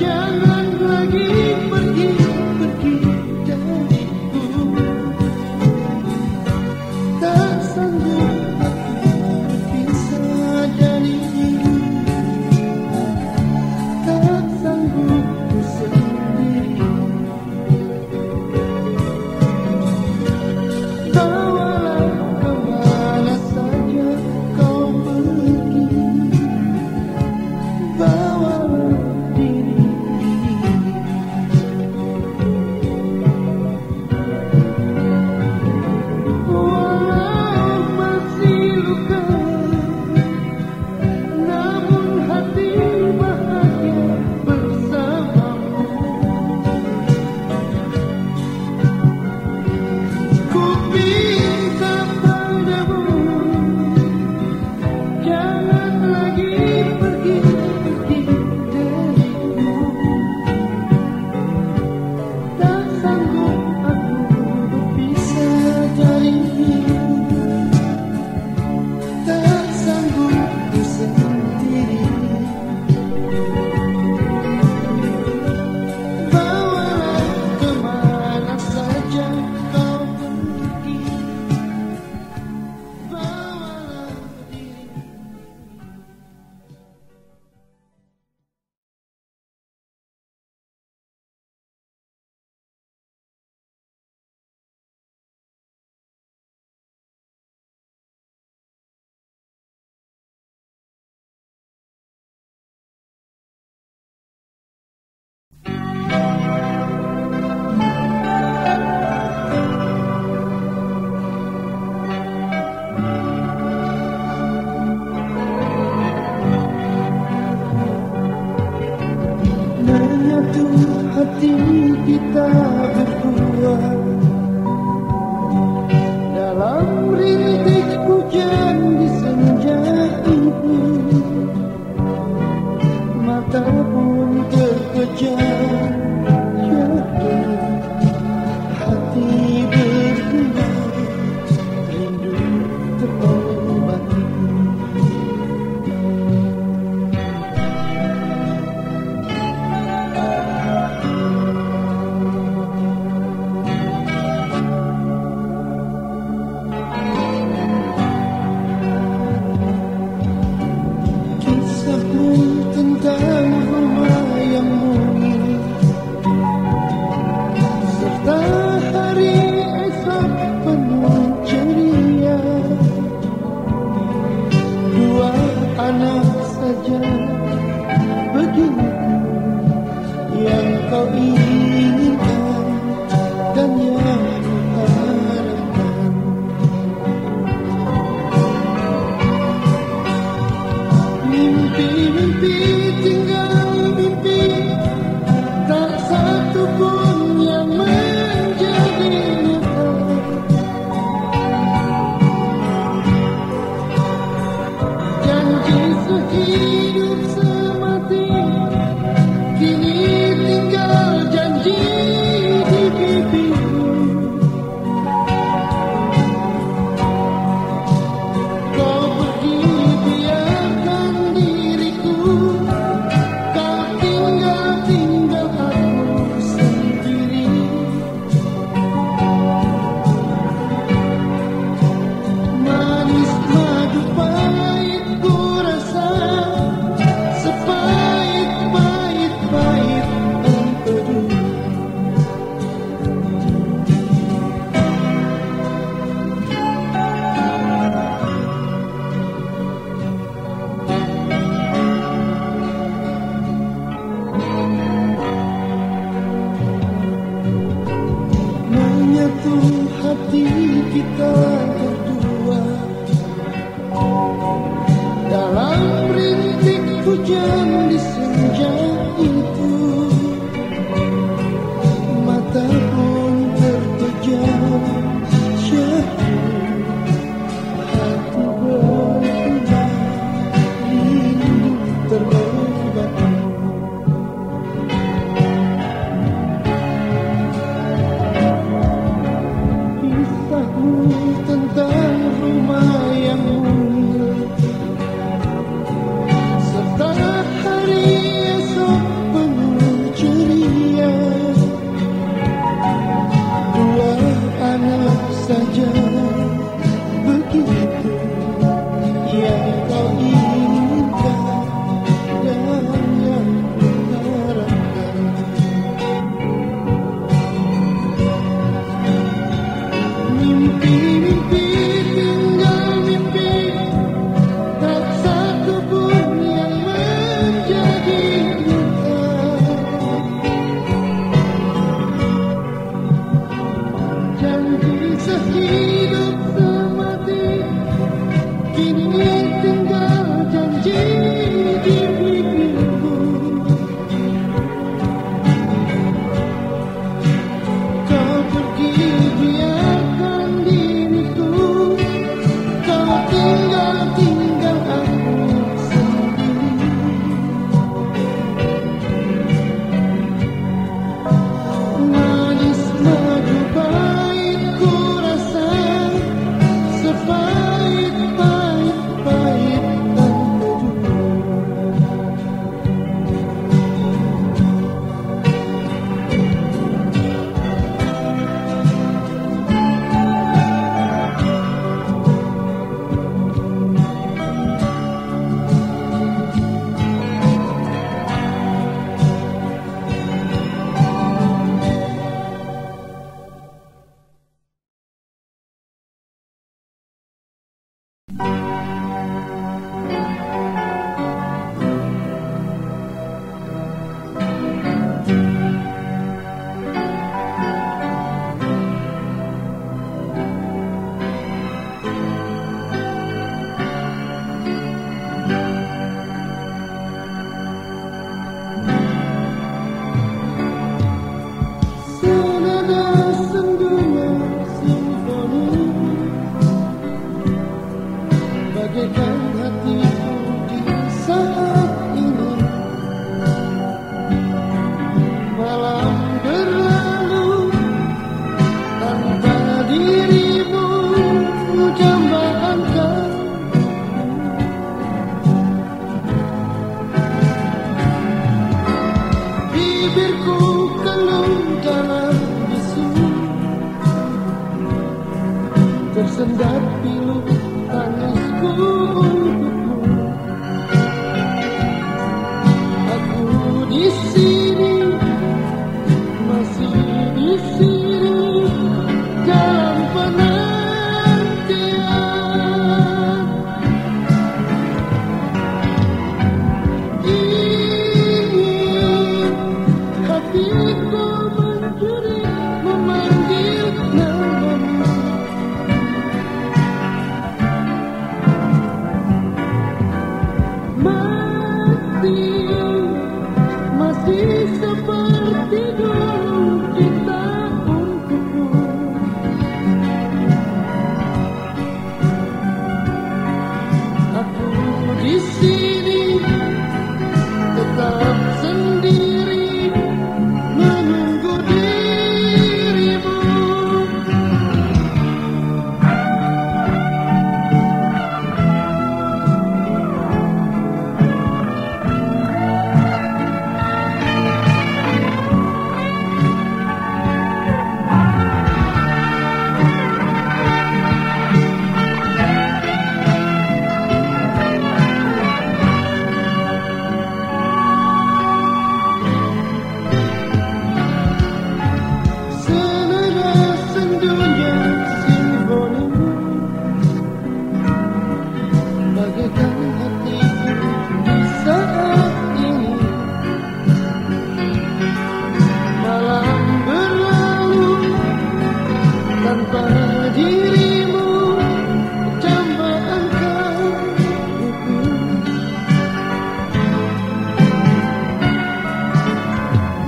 Yeah.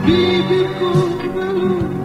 Bibirku belum